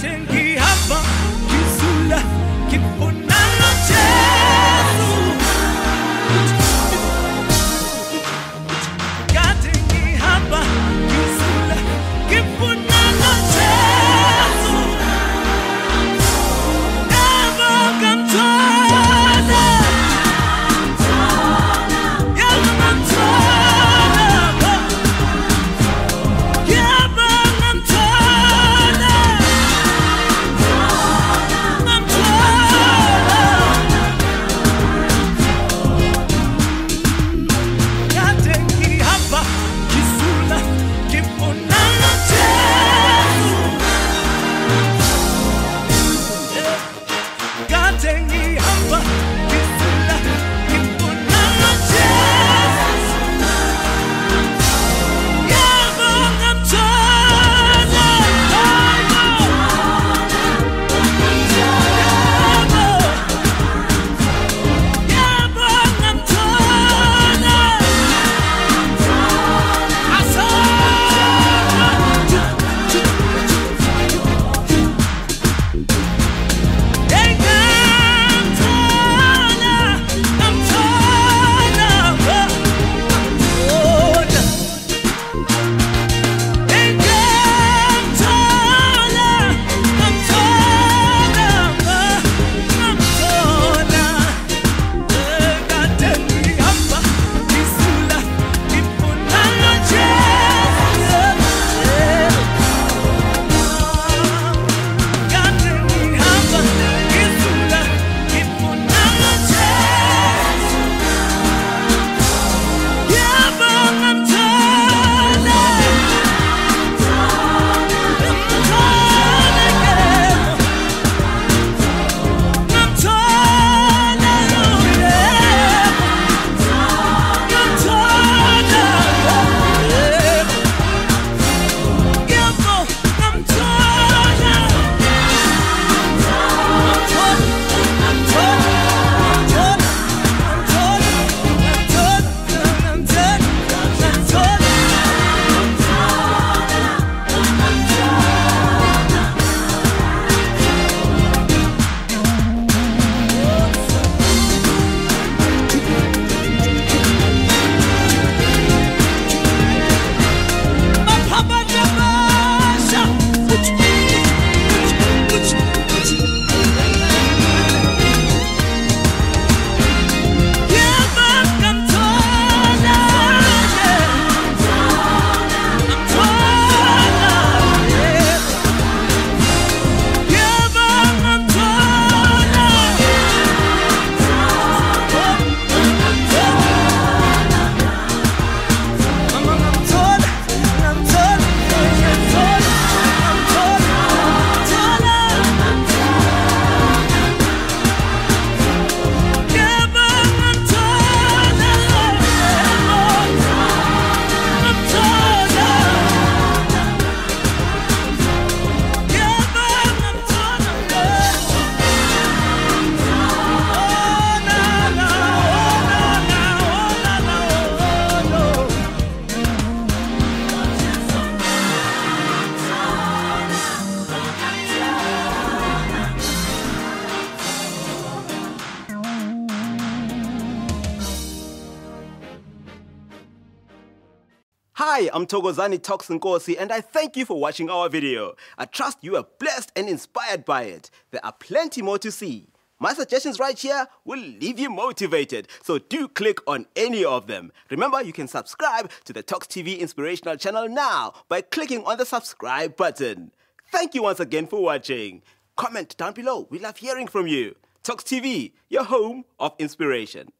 Captain Hi, I'm Togozani Toxinkosi and I thank you for watching our video. I trust you are blessed and inspired by it. There are plenty more to see. My suggestions right here will leave you motivated, so do click on any of them. Remember, you can subscribe to the Tox TV Inspirational channel now by clicking on the subscribe button. Thank you once again for watching. Comment down below, we love hearing from you. Tox TV, your home of inspiration.